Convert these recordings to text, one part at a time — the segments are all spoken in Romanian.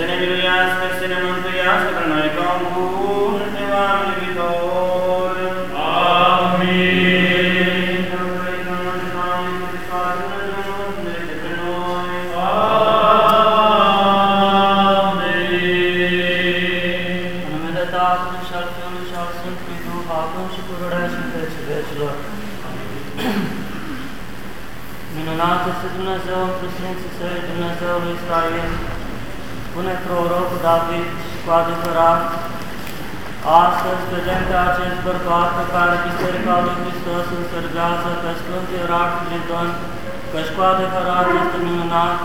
să ne miluiască, să ne mântuiască pe noi ca un bun și oameni viitor. Amin. Amin. În numele Tatălui și al Fiului și al Sfântului Duh, acum și pururea și în vecii vecilor. Minunat este Dumnezeu într Sfinții Săi, Dumnezeul lui Israel, spune prorocul David și cu adevărat, Astăzi vedem pe acest bărbat pe care Biserica lui Hristos îl servează pe Sfântul Ierarh Tridon, căci cu adevărat este minunat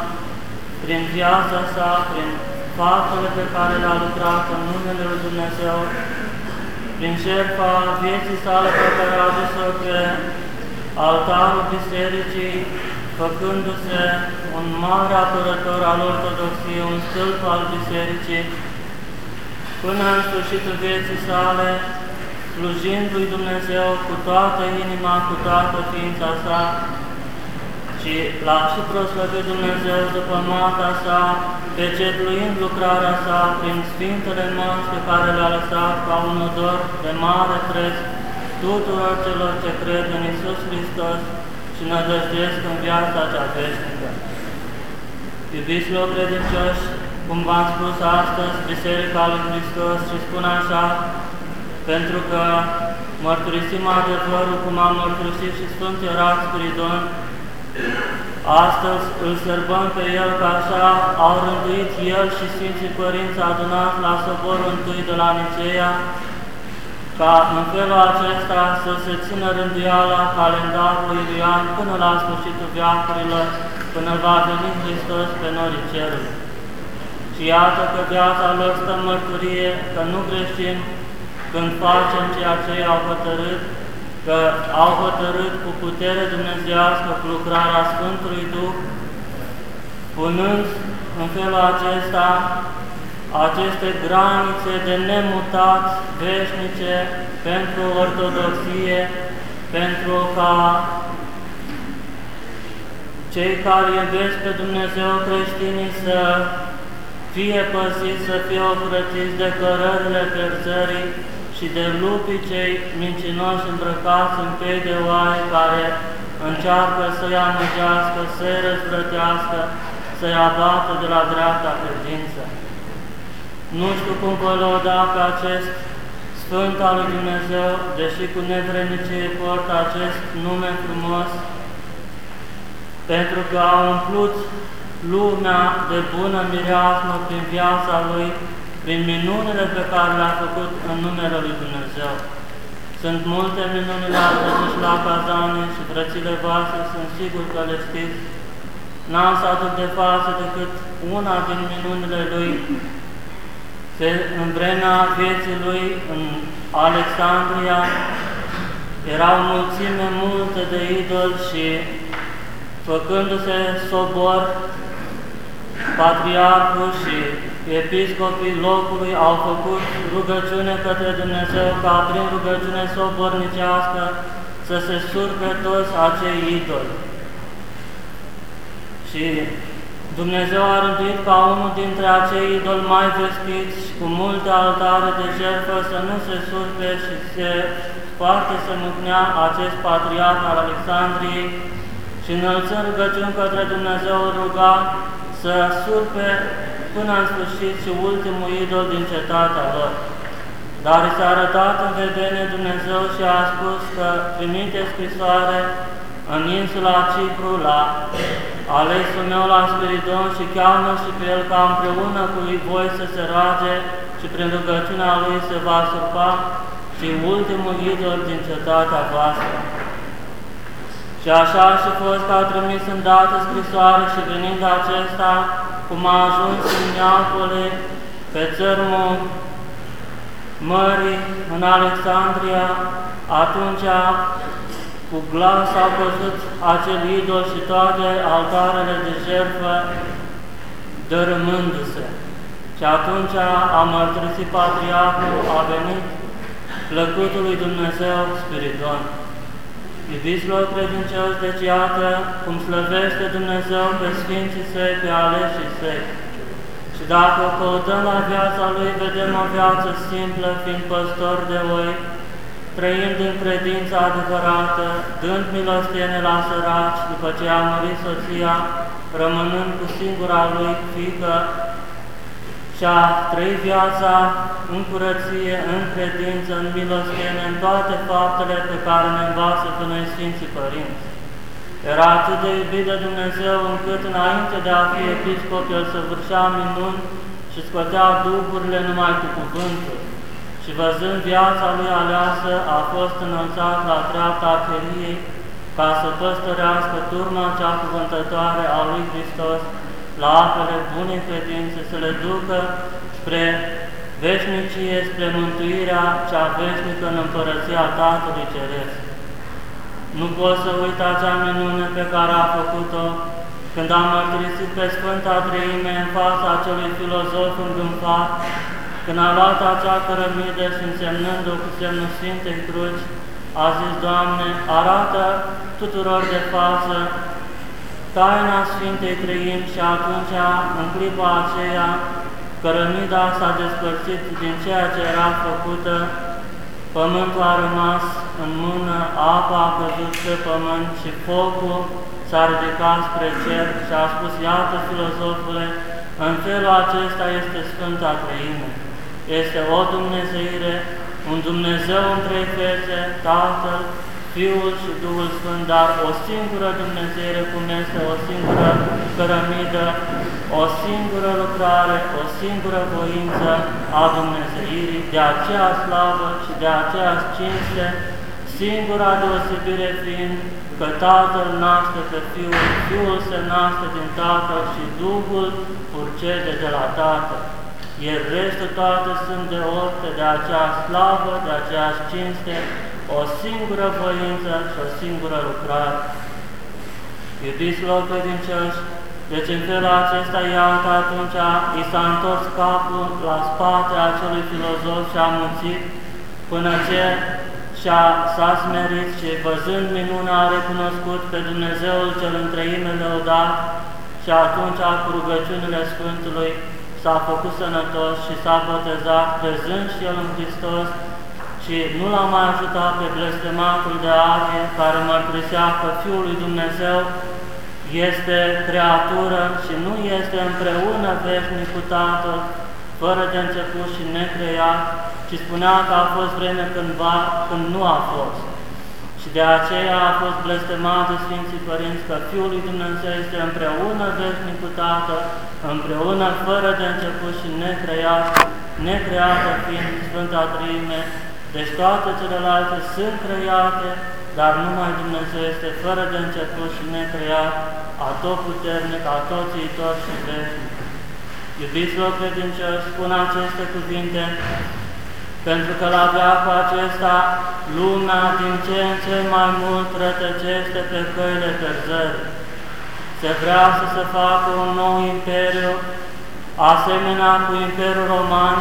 prin viața sa, prin faptele pe care le-a lucrat în numele lui Dumnezeu, prin șerpa vieții sale pe care a adus-o pe altarul Bisericii, făcându-se un mare apărător al Ortodoxiei, un stâlp al Bisericii, până în sfârșitul vieții sale, slujind lui Dumnezeu cu toată inima, cu toată ființa sa, și l-a și proslăvit Dumnezeu după moartea sa, pecetluind lucrarea sa prin Sfintele mărți pe care le-a lăsat ca un odor de mare preț tuturor celor ce cred în Isus Hristos și nădăjduiesc în viața cea veșnică. Iubiților credincioși, cum v-am spus astăzi, Biserica lui Hristos și spun așa, pentru că mărturisim adevărul cum am mărturisit și Sfântul Ierarh Spiridon, astăzi îl sărbăm pe El că așa au rânduit El și Sfinții Părinți adunați la Soborul întâi de la Niceea, ca în felul acesta să se țină rânduiala calendarului Ilian până la sfârșitul viacurilor, până va veni Hristos pe norii cerului. Și iată că viața lor stă în mărturie, că nu greșim când facem ceea ce au hotărât, că au hotărât cu putere dumnezească cu lucrarea Sfântului Duh, punând în felul acesta aceste granițe de nemutat veșnice pentru ortodoxie, pentru ca cei care iubesc pe Dumnezeu creștinii să fie păziți, să fie ocrătiți de cărările pierzării și de lupii cei mincinoși îmbrăcați în pei de oaie care încearcă să-i amăgească, să-i răzvrătească, să-i abată de la dreapta credință. Nu știu cum voi lăuda pe acest Sfânt al lui Dumnezeu, deși cu nevrednicie port acest nume frumos, pentru că a umplut lumea de bună mireasmă prin viața Lui, prin minunile pe care le-a făcut în numele Lui Dumnezeu. Sunt multe minunile aduse la cazane și frățile voastre sunt sigur că le știți. N-am să aduc de față decât una din minunile Lui, pe, în vremea vieții Lui în Alexandria, era o mulțime multă de idoli și făcându-se sobor, patriarhul și episcopii locului au făcut rugăciune către Dumnezeu ca prin rugăciune sobornicească să se surpe toți acei idoli. Și Dumnezeu a rânduit ca unul dintre acei idoli mai vestiți cu multe altare de jertfă să nu se surpe și se poate să mâhnea acest patriarh al Alexandriei și înălțând rugăciuni către Dumnezeu ruga să surpe până în sfârșit și ultimul idol din cetatea lor. Dar i s-a arătat în vedere Dumnezeu și a spus că trimite scrisoare în insula Cipru la alesul meu la Spiridon și cheamă și pe el ca împreună cu voi să se roage și prin rugăciunea lui se va surpa și ultimul idol din cetatea voastră. Și așa a și fost că a trimis îndată scrisoare și venind acesta, cum a ajuns în Neapole, pe țărmul mării în Alexandria, atunci cu glas au căzut acel idol și toate altarele de jertfă dărâmându-se. Și atunci a mărturisit Patriarhul, a venit plăcutul lui Dumnezeu Spiridon. Iubiților credincioși, deci iată cum slăvește Dumnezeu pe Sfinții Săi, pe aleșii Săi. Și dacă căutăm la viața Lui, vedem o viață simplă, fiind păstor de oi, trăind în credința adevărată, dând milostenie la săraci, după ce a murit soția, rămânând cu singura lui fică, și-a trăit viața în curăție, în credință, în milostenie, în toate faptele pe care ne învață pe noi Sfinții Părinți. Era atât de iubit de Dumnezeu încât înainte de a fi episcop, el săvârșea minuni și scotea duhurile numai cu cuvântul. Și văzând viața lui aleasă, a fost înălțat la dreapta arheriei ca să păstărească turma cea cuvântătoare a lui Hristos la apele bune credințe, să le ducă spre veșnicie, spre mântuirea cea veșnică în împărăția Tatălui Ceresc. Nu pot să uit acea minune pe care a făcut-o când am mărturisit pe Sfânta Treime în fața acelui filozof îngânfat, când a luat acea cărămidă și însemnând-o cu semnul Sfintei Cruci, a zis, Doamne, arată tuturor de față taina Sfintei Trăim și atunci, în clipa aceea, cărămida s-a despărțit din ceea ce era făcută, pământul a rămas în mână, apa a căzut pe pământ și focul s-a ridicat spre cer și a spus, iată, filozofule, în felul acesta este Sfânta Trăime. Este o Dumnezeire, un Dumnezeu în trei fețe, Tatăl, Fiul și Duhul Sfânt, dar o singură Dumnezeire, cum este o singură cărămidă, o singură lucrare, o singură voință a Dumnezeirii, de aceea slavă și de aceea cinste, singura deosebire fiind că Tatăl naște pe Fiul, Fiul se naște din Tatăl și Duhul purcede de la Tatăl. Iar restul toate sunt de orte, de aceea slavă, de aceeași cinste, o singură voință și o singură lucrare. Iubiților credincioși, deci în felul acesta, iată, atunci i s-a întors capul la spate acelui filozof și a muncit până ce și-a, s-a smerit și văzând minunea a recunoscut pe Dumnezeul cel întreime lăudat și atunci cu rugăciunile Sfântului s-a făcut sănătos și s-a botezat, crezând și El în Hristos, și nu l-a mai ajutat pe blestematul de arie care mărturisea că Fiul lui Dumnezeu este creatură și nu este împreună veșnic cu Tatăl, fără de început și necreat, ci spunea că a fost vreme cândva când nu a fost. Și de aceea a fost blestemat de Sfinții Părinți că Fiul lui Dumnezeu este împreună veșnic cu Tatăl, împreună fără de început și necreat, necreată fiind Sfânta Trăime, deci toate celelalte sunt create, dar numai Dumnezeu este fără de început și necreat, puternic, atoțiitor și veșnic. Iubiților credincioși, spun aceste cuvinte, pentru că la veacul acesta lumea din ce în ce mai mult rătăcește pe căile cărzări. Se vrea să se facă un nou imperiu, asemenea cu Imperiul Roman,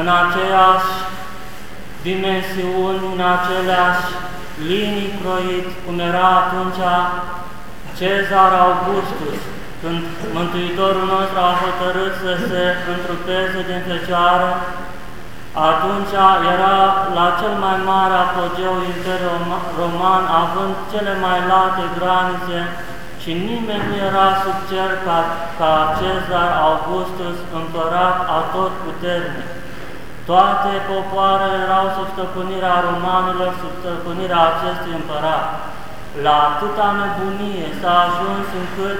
în aceeași dimensiuni, în aceleași linii croit, cum era atunci Cezar Augustus, când Mântuitorul nostru a hotărât să se întrupeze din Fecioară, atunci era la cel mai mare apogeu Imperiul Roman, având cele mai late granițe și nimeni nu era sub cer ca, ca Cezar Augustus, împărat atot puternic. Toate popoarele erau sub stăpânirea romanilor, sub stăpânirea acestui împărat. La atâta nebunie s-a ajuns încât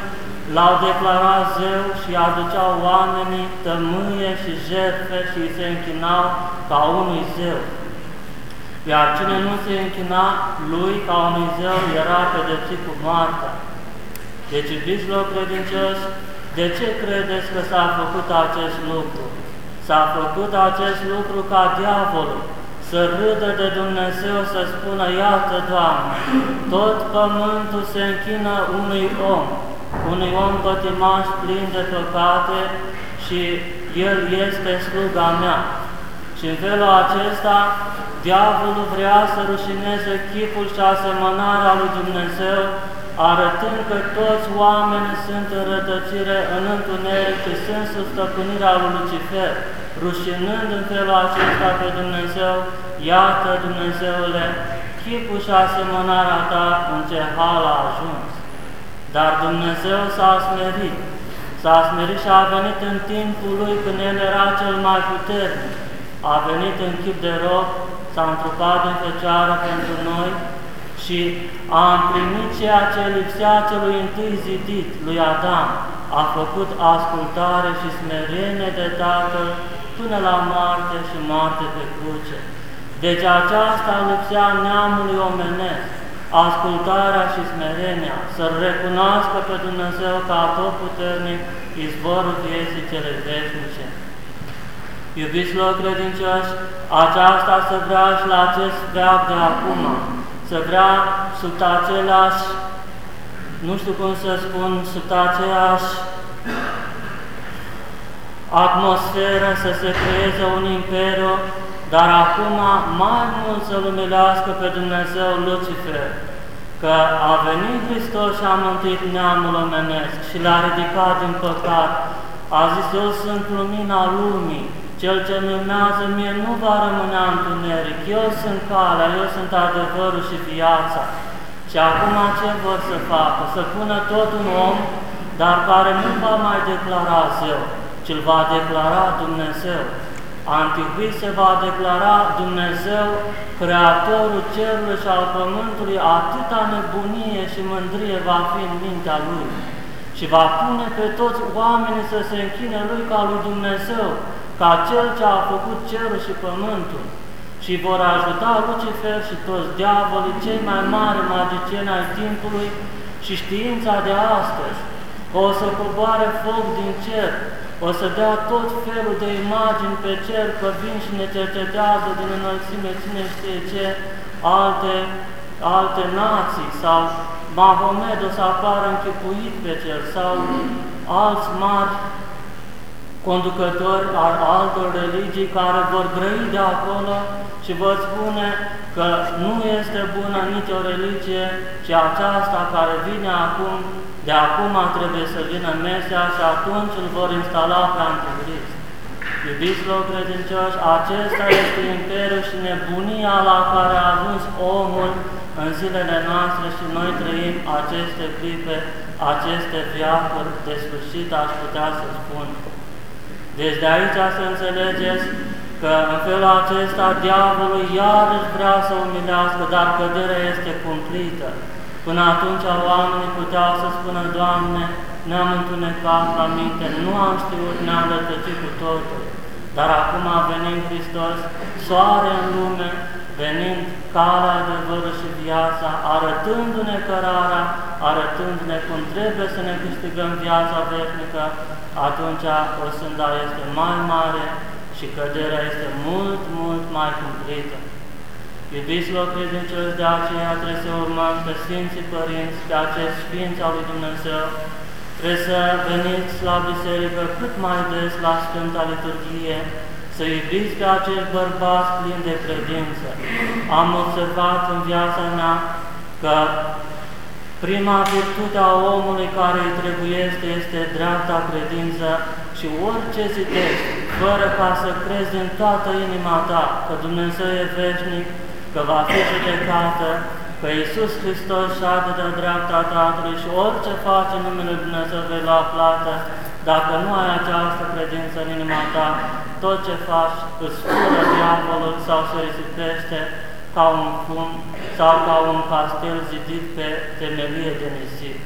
l-au declarat zeu și aduceau oamenii tămâie și jertfe și se închinau ca unui zeu. Iar cine nu se închina lui ca unui zeu era pedepsit cu moartea. Deci, iubiților credincioși, de ce credeți că s-a făcut acest lucru? S-a făcut acest lucru ca diavolul să râdă de Dumnezeu, să spună, iată, Doamne, tot pământul se închină unui om, unui om pătimaș plin de păcate și el este sluga mea. Și în felul acesta, diavolul vrea să rușineze chipul și asemănarea lui Dumnezeu, arătând că toți oamenii sunt în rătăcire, în întuneric și sunt sub stăpânirea lui Lucifer, rușinând în felul acesta pe Dumnezeu, iată Dumnezeule, chipul și asemănarea ta în ce hal a ajuns. Dar Dumnezeu s-a smerit, s-a smerit și a venit în timpul lui când El era cel mai puternic, a venit în chip de rob, s-a întrupat în Fecioară pentru noi și a împlinit ceea ce lipsea celui întâi zidit, lui Adam, a făcut ascultare și smerenie de Tatăl până la moarte și moarte pe cruce. Deci aceasta lipsea neamului omenesc, ascultarea și smerenia, să-L recunoască pe Dumnezeu ca tot puternic, izvorul vieții cele veșnice. Iubiți lor credincioși, aceasta să vrea și la acest veac de acum, să vrea sub același, nu știu cum să spun, sub același atmosferă să se creeze un imperiu, dar acum mai mult să-L umilească pe Dumnezeu Lucifer, că a venit Hristos și a mântuit neamul omenesc și l-a ridicat din păcat. A zis, eu sunt lumina lumii, cel ce urmează mie nu va rămâne întuneric, eu sunt calea, eu sunt adevărul și viața. Și acum ce vor să facă? Să pună tot un om, dar care nu va mai declara zeu, ci va declara Dumnezeu. Anticrist se va declara Dumnezeu, Creatorul cerului și al pământului, atâta nebunie și mândrie va fi în mintea Lui și va pune pe toți oamenii să se închine Lui ca lui Dumnezeu, ca Cel ce a făcut cerul și pământul și vor ajuta Lucifer și toți diavolii, cei mai mari magicieni ai timpului și știința de astăzi. O să coboare foc din cer, o să dea tot felul de imagini pe cer, că vin și ne cercetează din înălțime, cine știe ce, alte, alte nații, sau Mahomed o să apară închipuit pe cer, sau alți mari conducători al altor religii care vor grăi de acolo și vor spune că nu este bună nicio religie, ci aceasta care vine acum, de acum trebuie să vină Mesia și atunci îl vor instala pe Anticrist. Iubiților credincioși, acesta este imperiul și nebunia la care a ajuns omul în zilele noastre și noi trăim aceste clipe, aceste viacuri de sfârșit, aș putea să spun. Deci de aici să înțelegeți că în felul acesta diavolul iarăși vrea să umilească, dar căderea este cumplită. Până atunci oamenii puteau să spună, Doamne, ne-am întunecat la minte, nu am știut, ne-am rătăcit cu totul. Dar acum a venit Hristos, soare în lume, venind calea, adevărul și viața, arătându-ne cărarea, arătându-ne cum trebuie să ne câștigăm viața veșnică, atunci osânda este mai mare și căderea este mult, mult mai cumplită. Iubiților credincioși, de aceea trebuie să urmăm pe Sfinții Părinți, pe acești Sfinți al lui Dumnezeu, trebuie să veniți la biserică cât mai des la Sfânta Liturghie, să iubiți pe acești bărbați plini de credință. Am observat în viața mea că prima virtute a omului care îi trebuiește este dreapta credință și orice zitești, fără ca să crezi în toată inima ta că Dumnezeu e veșnic, că va fi judecată, că Iisus Hristos șade de dreapta Tatălui și orice face în numele Dumnezeu vei lua plată, dacă nu ai această credință în inima ta, tot ce faci îți fură diavolul sau se risipește ca un fum sau ca un castel zidit pe temelie de nisip.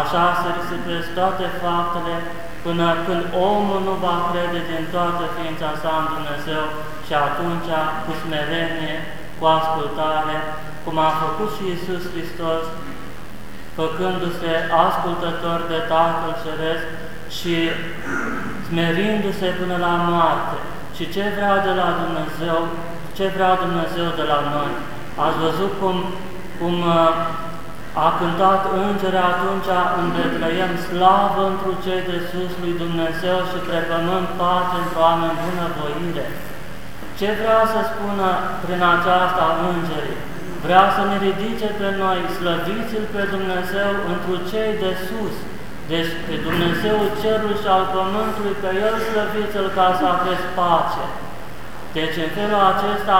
Așa se risipesc toate faptele până când omul nu va crede din toată ființa sa în Dumnezeu și atunci cu smerenie, cu ascultare, cum a făcut și Iisus Hristos, făcându-se ascultător de Tatăl Ceresc și smerindu-se până la moarte. Și ce vrea de la Dumnezeu, ce vrea Dumnezeu de la noi? Ați văzut cum, cum uh, a cântat îngerea atunci în Betleem, slavă întru cei de sus lui Dumnezeu și precământ pace într oameni bunăvoire. Ce vrea să spună prin aceasta îngerii? Vrea să ne ridice pe noi, slăviți-L pe Dumnezeu întru cei de sus, deci pe Dumnezeu cerul și al pământului, pe El slăviți-L ca să aveți pace. Deci în felul acesta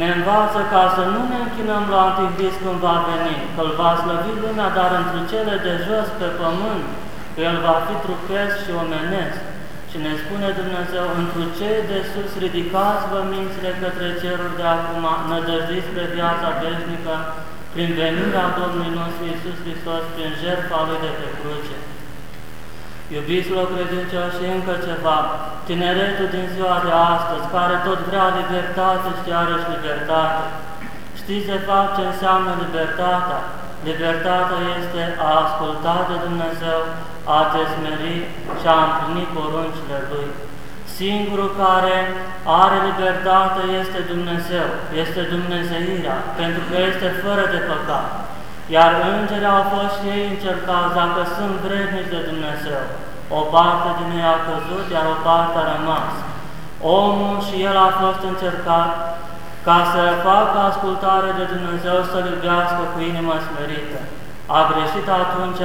ne învață ca să nu ne închinăm la Antichrist când va veni, că îl va slăvi lumea, dar într cele de jos pe pământ, că el va fi trupesc și omenesc. Și ne spune Dumnezeu, într cei de sus ridicați-vă mințile către ceruri de acum, nădăjdiți spre viața veșnică, prin venirea Domnului nostru Iisus Hristos, prin jertfa Lui de pe cruce. Iubiților credincioși, încă ceva, tineretul din ziua de astăzi, care tot vrea libertate și iarăși libertate. Știți de fapt ce înseamnă libertatea? Libertatea este a asculta de Dumnezeu, a te smeri și a împlini poruncile Lui. Singurul care are libertate este Dumnezeu, este Dumnezeirea, pentru că este fără de păcat. Iar îngerii au fost și ei încercați dacă sunt vrednici de Dumnezeu. O parte din ei a căzut, iar o parte a rămas. Omul și el a fost încercat ca să facă ascultare de Dumnezeu, să-L iubească cu inima smerită. A greșit atunci,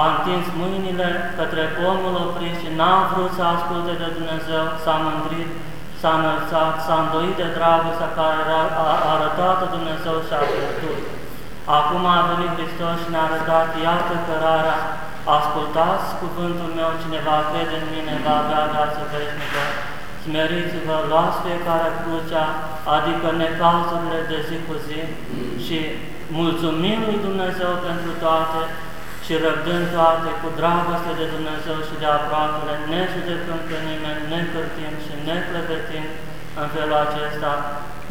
a întins mâinile către omul oprit și n-a vrut să asculte de Dumnezeu, s-a mândrit, s-a înălțat, s-a îndoit de dragostea care a arătat Dumnezeu și a pierdut. Acum a venit Hristos și ne-a arătat, iată cărarea, ascultați cuvântul meu, cine va crede în mine va avea viață veșnică. Smeriți-vă, luați fiecare crucea, adică necazurile de zi cu zi. Și mulțumim lui Dumnezeu pentru toate și răbdând toate cu dragoste de Dumnezeu și de aproapele, ne judecăm pe nimeni, ne cârtim și ne clevetim în felul acesta,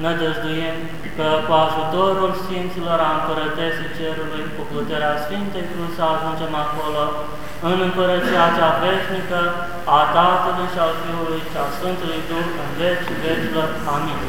nădăjduim că cu ajutorul Sfinților a Împărătesii Cerului, cu puterea Sfintei Cruz, să ajungem acolo, în Împărăția cea veșnică, a Tatălui și al Fiului și a Sfântului Duh, în veci vecilor. Amin.